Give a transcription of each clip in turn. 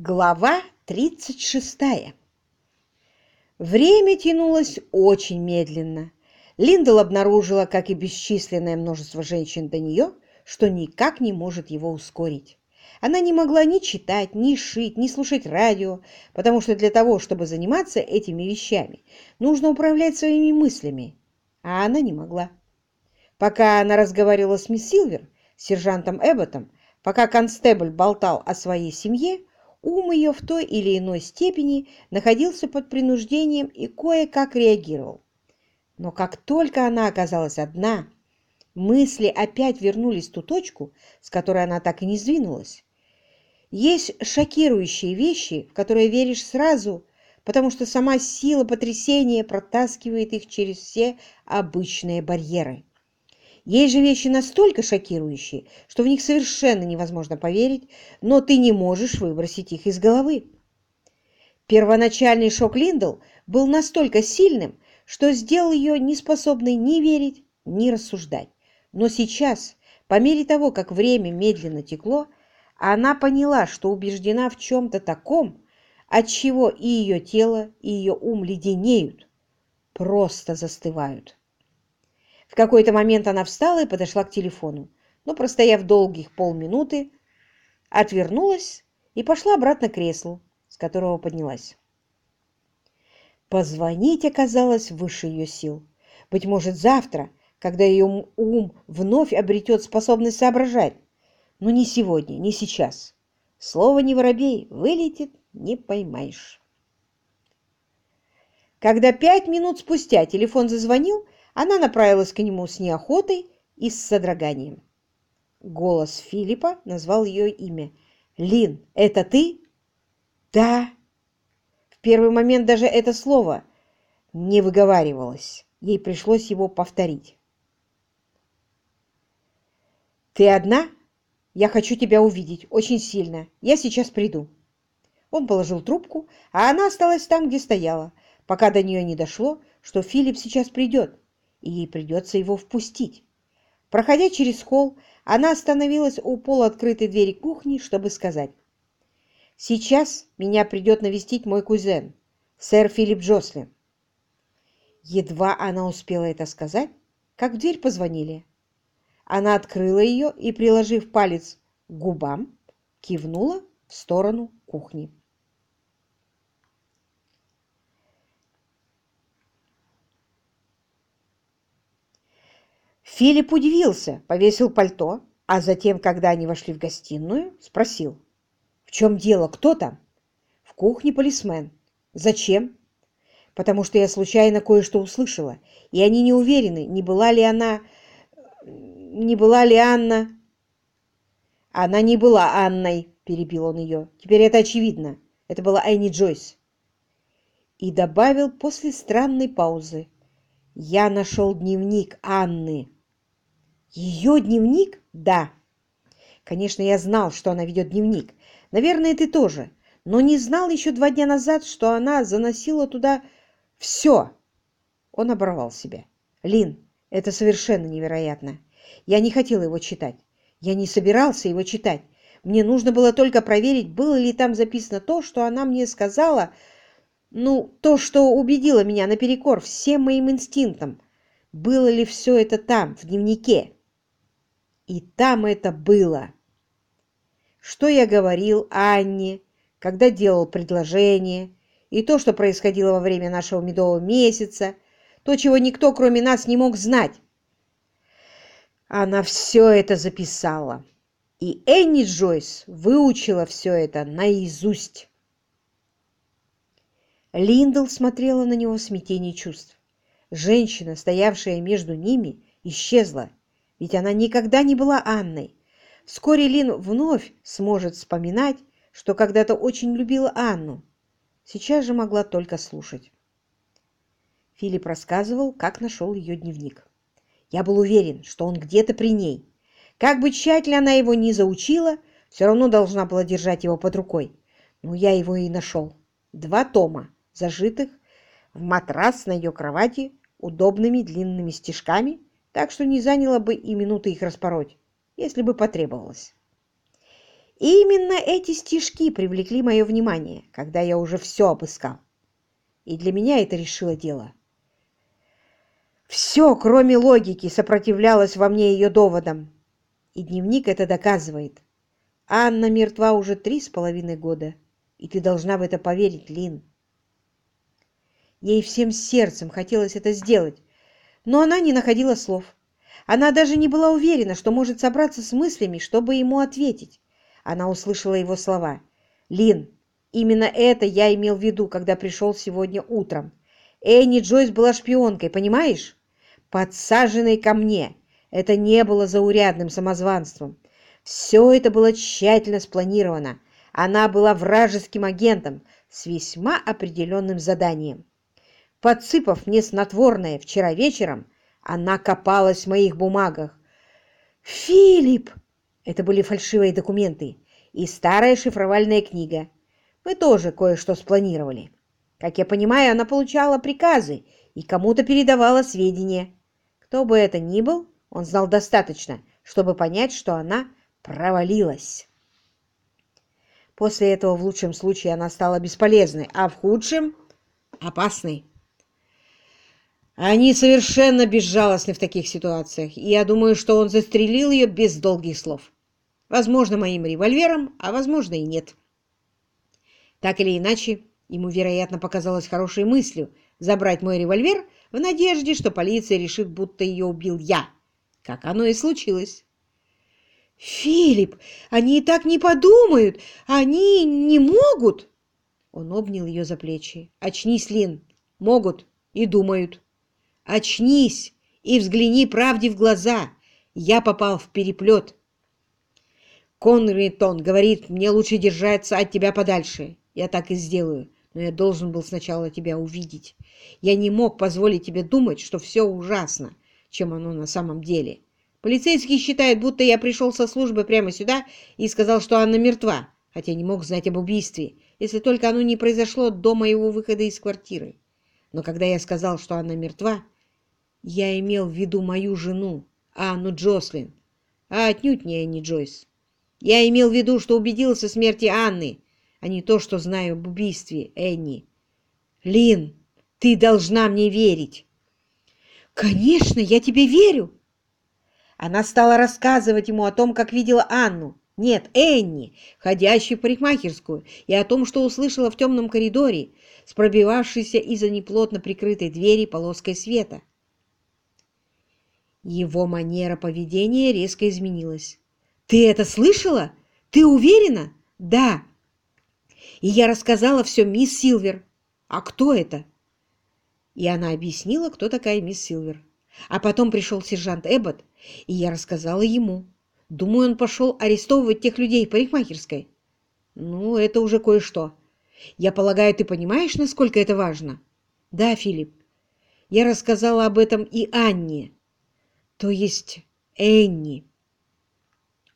Глава 36. Время тянулось очень медленно. Линдл обнаружила, как и бесчисленное множество женщин до нее, что никак не может его ускорить. Она не могла ни читать, ни шить, ни слушать радио, потому что для того, чтобы заниматься этими вещами, нужно управлять своими мыслями, а она не могла. Пока она разговаривала с мисс Силвер, сержантом Эбботом, пока констебль болтал о своей семье, ум ее в той или иной степени находился под принуждением и кое-как реагировал. Но как только она оказалась одна, мысли опять вернулись в ту точку, с которой она так и не сдвинулась. Есть шокирующие вещи, в которые веришь сразу, потому что сама сила потрясения протаскивает их через все обычные барьеры. Есть же вещи настолько шокирующие, что в них совершенно невозможно поверить, но ты не можешь выбросить их из головы. Первоначальный шок Линдл был настолько сильным, что сделал ее неспособной ни верить, ни рассуждать. Но сейчас, по мере того, как время медленно текло, она поняла, что убеждена в чем-то таком, от чего и ее тело, и ее ум леденеют, просто застывают. В какой-то момент она встала и подошла к телефону, но, простояв долгих полминуты, отвернулась и пошла обратно к креслу, с которого поднялась. Позвонить оказалось выше ее сил. Быть может, завтра, когда ее ум вновь обретет способность соображать. Но не сегодня, не сейчас. Слово не воробей, вылетит, не поймаешь. Когда пять минут спустя телефон зазвонил, она направилась к нему с неохотой и с содроганием. Голос Филиппа назвал ее имя. «Лин, это ты?» «Да». В первый момент даже это слово не выговаривалось. Ей пришлось его повторить. «Ты одна? Я хочу тебя увидеть. Очень сильно. Я сейчас приду». Он положил трубку, а она осталась там, где стояла, пока до нее не дошло, что Филипп сейчас придет и ей придется его впустить. Проходя через холл, она остановилась у полуоткрытой двери кухни, чтобы сказать. «Сейчас меня придет навестить мой кузен, сэр Филипп Джослин». Едва она успела это сказать, как в дверь позвонили. Она открыла ее и, приложив палец к губам, кивнула в сторону кухни. Филипп удивился, повесил пальто, а затем, когда они вошли в гостиную, спросил. «В чем дело? Кто там?» «В кухне полисмен». «Зачем?» «Потому что я случайно кое-что услышала, и они не уверены, не была ли она... не была ли Анна...» «Она не была Анной», — перебил он ее. «Теперь это очевидно. Это была Энни Джойс». И добавил после странной паузы. «Я нашел дневник Анны». Ее дневник? Да. Конечно, я знал, что она ведет дневник. Наверное, ты тоже. Но не знал еще два дня назад, что она заносила туда все. Он оборвал себя. Лин, это совершенно невероятно. Я не хотел его читать. Я не собирался его читать. Мне нужно было только проверить, было ли там записано то, что она мне сказала, ну, то, что убедило меня наперекор всем моим инстинктам. Было ли все это там, в дневнике? И там это было. Что я говорил Анне, когда делал предложение, и то, что происходило во время нашего медового месяца, то, чего никто, кроме нас, не мог знать. Она все это записала. И Энни Джойс выучила все это наизусть. Линдл смотрела на него в смятении чувств. Женщина, стоявшая между ними, исчезла ведь она никогда не была Анной. Вскоре Лин вновь сможет вспоминать, что когда-то очень любила Анну. Сейчас же могла только слушать. Филипп рассказывал, как нашел ее дневник. Я был уверен, что он где-то при ней. Как бы тщательно она его ни заучила, все равно должна была держать его под рукой. Но я его и нашел. Два тома, зажитых в матрас на ее кровати удобными длинными стежками так что не заняло бы и минуты их распороть, если бы потребовалось. именно эти стишки привлекли мое внимание, когда я уже все обыскал. И для меня это решило дело. Все, кроме логики, сопротивлялось во мне ее доводам. И дневник это доказывает. Анна мертва уже три с половиной года, и ты должна в это поверить, Лин. Ей всем сердцем хотелось это сделать, но она не находила слов. Она даже не была уверена, что может собраться с мыслями, чтобы ему ответить. Она услышала его слова. «Лин, именно это я имел в виду, когда пришел сегодня утром. Энни Джойс была шпионкой, понимаешь? Подсаженной ко мне. Это не было заурядным самозванством. Все это было тщательно спланировано. Она была вражеским агентом с весьма определенным заданием. Подсыпав мне снотворное вчера вечером, она копалась в моих бумагах. «Филипп!» Это были фальшивые документы и старая шифровальная книга. Мы тоже кое-что спланировали. Как я понимаю, она получала приказы и кому-то передавала сведения. Кто бы это ни был, он знал достаточно, чтобы понять, что она провалилась. После этого в лучшем случае она стала бесполезной, а в худшем — опасной. Они совершенно безжалостны в таких ситуациях, и я думаю, что он застрелил ее без долгих слов. Возможно, моим револьвером, а возможно и нет. Так или иначе, ему, вероятно, показалось хорошей мыслью забрать мой револьвер в надежде, что полиция решит, будто ее убил я, как оно и случилось. «Филипп, они и так не подумают! Они не могут!» Он обнял ее за плечи. «Очнись, Лин! Могут и думают!» Очнись и взгляни правде в глаза. Я попал в переплет. Конритон говорит, мне лучше держаться от тебя подальше. Я так и сделаю, но я должен был сначала тебя увидеть. Я не мог позволить тебе думать, что все ужасно, чем оно на самом деле. Полицейский считает, будто я пришел со службы прямо сюда и сказал, что Анна мертва, хотя не мог знать об убийстве, если только оно не произошло до моего выхода из квартиры. Но когда я сказал, что она мертва, я имел в виду мою жену, Анну Джослин, а отнюдь не Энни Джойс. Я имел в виду, что убедился в смерти Анны, а не то, что знаю об убийстве Энни. Лин, ты должна мне верить. Конечно, я тебе верю. Она стала рассказывать ему о том, как видела Анну, нет, Энни, ходящую в парикмахерскую, и о том, что услышала в темном коридоре, с пробивавшейся из-за неплотно прикрытой двери полоской света. Его манера поведения резко изменилась. «Ты это слышала? Ты уверена?» «Да». И я рассказала все мисс Силвер. «А кто это?» И она объяснила, кто такая мисс Силвер. А потом пришел сержант Эббот, и я рассказала ему. Думаю, он пошел арестовывать тех людей в парикмахерской. Ну, это уже кое-что. Я полагаю, ты понимаешь, насколько это важно? Да, Филипп. Я рассказала об этом и Анне. То есть Энни.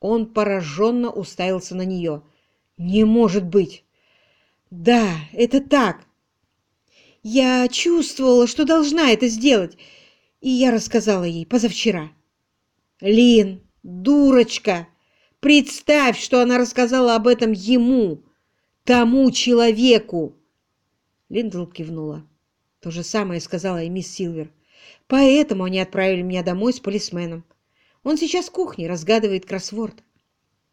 Он пораженно уставился на нее. «Не может быть!» «Да, это так. Я чувствовала, что должна это сделать, и я рассказала ей позавчера». «Лин, дурочка! Представь, что она рассказала об этом ему, тому человеку!» Линдл кивнула. То же самое сказала и мисс Силвер. Поэтому они отправили меня домой с полисменом. Он сейчас в кухне разгадывает кроссворд.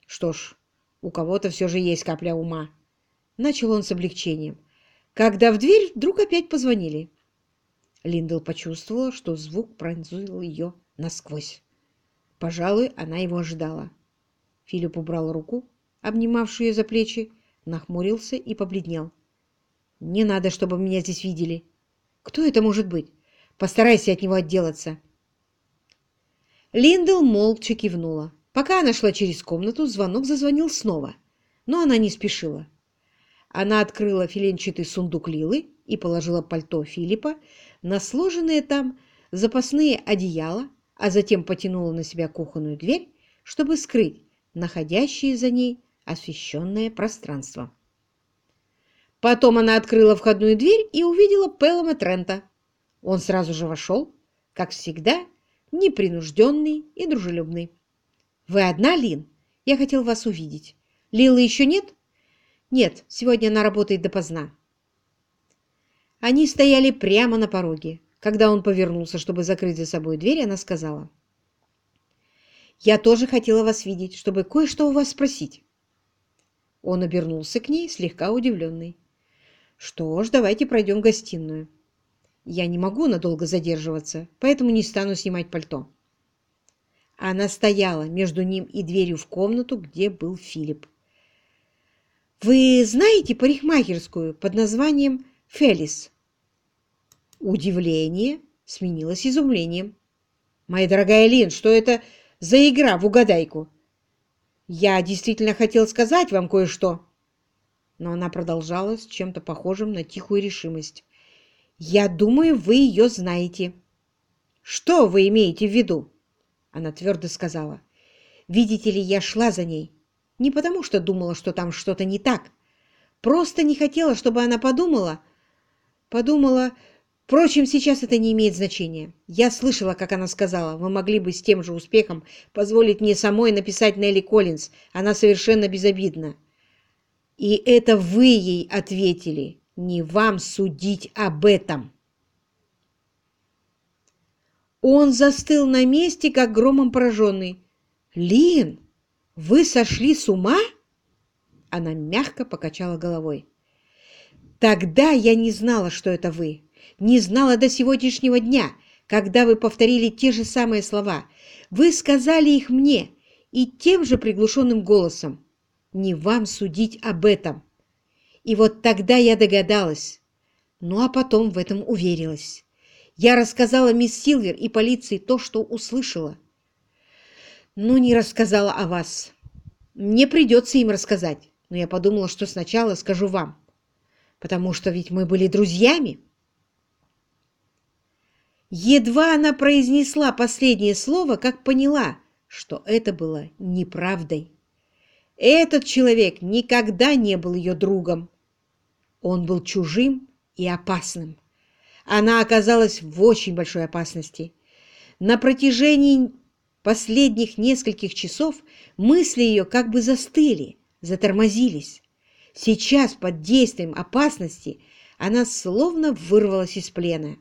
Что ж, у кого-то все же есть капля ума. Начал он с облегчением. Когда в дверь вдруг опять позвонили. Линдл почувствовала, что звук пронзил ее насквозь. Пожалуй, она его ожидала. Филипп убрал руку, обнимавшую ее за плечи, нахмурился и побледнел. «Не надо, чтобы меня здесь видели. Кто это может быть? Постарайся от него отделаться. Линдл молча кивнула. Пока она шла через комнату, звонок зазвонил снова, но она не спешила. Она открыла филенчатый сундук Лилы и положила пальто Филиппа на сложенные там запасные одеяла, а затем потянула на себя кухонную дверь, чтобы скрыть находящее за ней освещенное пространство. Потом она открыла входную дверь и увидела Пелома Трента. Он сразу же вошел, как всегда, непринужденный и дружелюбный. «Вы одна, Лин? Я хотел вас увидеть. Лилы еще нет? Нет, сегодня она работает допоздна. Они стояли прямо на пороге. Когда он повернулся, чтобы закрыть за собой дверь, она сказала. «Я тоже хотела вас видеть, чтобы кое-что у вас спросить». Он обернулся к ней, слегка удивленный. «Что ж, давайте пройдем в гостиную. Я не могу надолго задерживаться, поэтому не стану снимать пальто». Она стояла между ним и дверью в комнату, где был Филипп. «Вы знаете парикмахерскую под названием «Фелис»?» Удивление сменилось изумлением. «Моя дорогая Лин, что это за игра в угадайку?» «Я действительно хотел сказать вам кое-что». Но она продолжала с чем-то похожим на тихую решимость. «Я думаю, вы ее знаете». «Что вы имеете в виду?» Она твердо сказала. «Видите ли, я шла за ней. Не потому, что думала, что там что-то не так. Просто не хотела, чтобы она подумала... Подумала... Впрочем, сейчас это не имеет значения. Я слышала, как она сказала, вы могли бы с тем же успехом позволить мне самой написать Нелли Коллинз. Она совершенно безобидна. И это вы ей ответили. Не вам судить об этом. Он застыл на месте, как громом пораженный. «Лин, вы сошли с ума?» Она мягко покачала головой. «Тогда я не знала, что это вы. Не знала до сегодняшнего дня, когда вы повторили те же самые слова. Вы сказали их мне и тем же приглушенным голосом. Не вам судить об этом. И вот тогда я догадалась. Ну а потом в этом уверилась. Я рассказала мисс Силвер и полиции то, что услышала. Но не рассказала о вас. Мне придется им рассказать, но я подумала, что сначала скажу вам. Потому что ведь мы были друзьями. Едва она произнесла последнее слово, как поняла, что это было неправдой. Этот человек никогда не был ее другом. Он был чужим и опасным. Она оказалась в очень большой опасности. На протяжении последних нескольких часов мысли ее как бы застыли, затормозились. Сейчас, под действием опасности, она словно вырвалась из плена.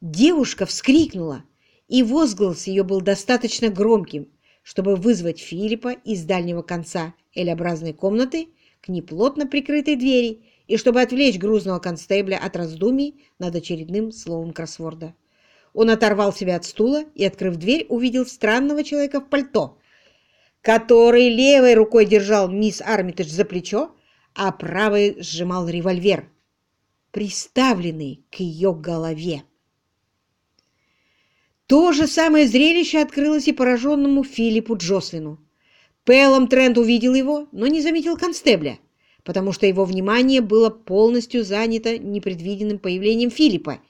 Девушка вскрикнула, и возглас ее был достаточно громким, чтобы вызвать Филиппа из дальнего конца L-образной комнаты к неплотно прикрытой двери и чтобы отвлечь грузного констебля от раздумий над очередным словом кроссворда. Он оторвал себя от стула и, открыв дверь, увидел странного человека в пальто, который левой рукой держал мисс Армитедж за плечо, а правой сжимал револьвер, приставленный к ее голове. То же самое зрелище открылось и пораженному Филиппу Джослину. Пэлом Трент увидел его, но не заметил констебля потому что его внимание было полностью занято непредвиденным появлением Филиппа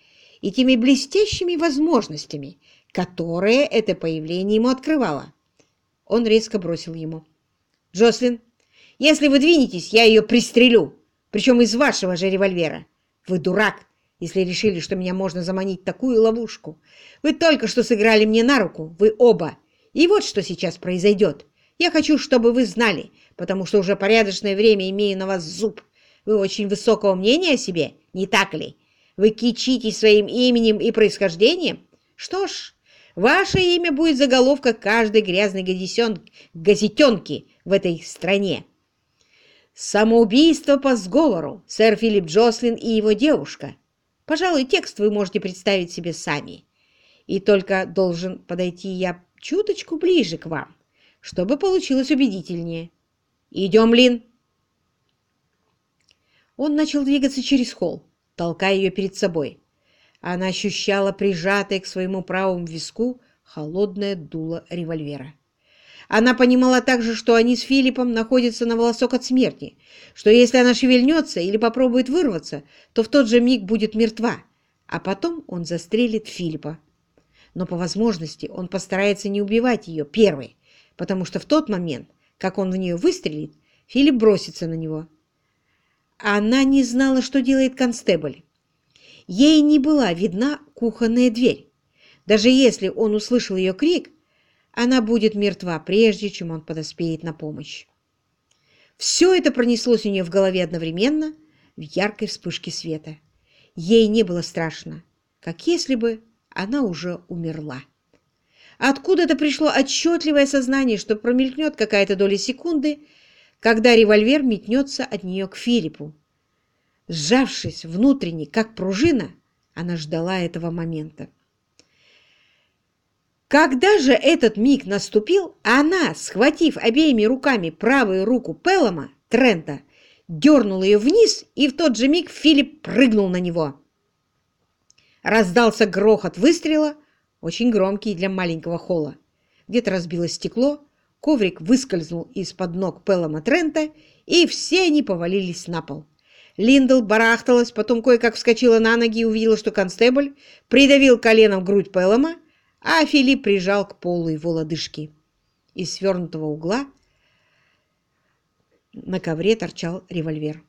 и теми блестящими возможностями, которые это появление ему открывало. Он резко бросил ему. «Джослин, если вы двинетесь, я ее пристрелю, причем из вашего же револьвера. Вы дурак, если решили, что меня можно заманить в такую ловушку. Вы только что сыграли мне на руку, вы оба. И вот что сейчас произойдет. Я хочу, чтобы вы знали, потому что уже порядочное время имею на вас зуб. Вы очень высокого мнения о себе, не так ли? Вы кичитесь своим именем и происхождением? Что ж, ваше имя будет заголовка каждой грязной газетенки в этой стране. Самоубийство по сговору. Сэр Филипп Джослин и его девушка. Пожалуй, текст вы можете представить себе сами. И только должен подойти я чуточку ближе к вам, чтобы получилось убедительнее. «Идем, Лин!» Он начал двигаться через холл, толкая ее перед собой. Она ощущала прижатое к своему правому виску холодное дуло револьвера. Она понимала также, что они с Филиппом находятся на волосок от смерти, что если она шевельнется или попробует вырваться, то в тот же миг будет мертва, а потом он застрелит Филиппа. Но по возможности он постарается не убивать ее первой, потому что в тот момент как он в нее выстрелит, Филипп бросится на него. Она не знала, что делает констебль. Ей не была видна кухонная дверь. Даже если он услышал ее крик, она будет мертва, прежде чем он подоспеет на помощь. Все это пронеслось у нее в голове одновременно в яркой вспышке света. Ей не было страшно, как если бы она уже умерла. Откуда-то пришло отчетливое сознание, что промелькнет какая-то доля секунды, когда револьвер метнется от нее к Филиппу. Сжавшись внутренне, как пружина, она ждала этого момента. Когда же этот миг наступил, она, схватив обеими руками правую руку Пелома, Трента, дернула ее вниз, и в тот же миг Филипп прыгнул на него. Раздался грохот выстрела, очень громкий для маленького холла. Где-то разбилось стекло, коврик выскользнул из-под ног Пелома Трента, и все они повалились на пол. Линдл барахталась, потом кое-как вскочила на ноги и увидела, что констебль придавил коленом грудь Пелома, а Филипп прижал к полу его лодыжки. Из свернутого угла на ковре торчал револьвер.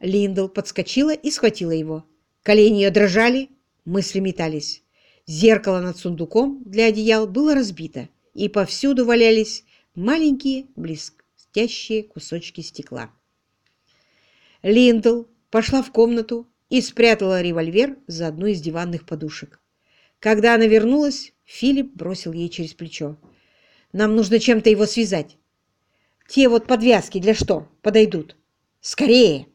Линдл подскочила и схватила его. Колени ее дрожали, мысли метались. Зеркало над сундуком для одеял было разбито, и повсюду валялись маленькие блестящие кусочки стекла. Линдл пошла в комнату и спрятала револьвер за одну из диванных подушек. Когда она вернулась, Филипп бросил ей через плечо. «Нам нужно чем-то его связать. Те вот подвязки для штор подойдут. Скорее!»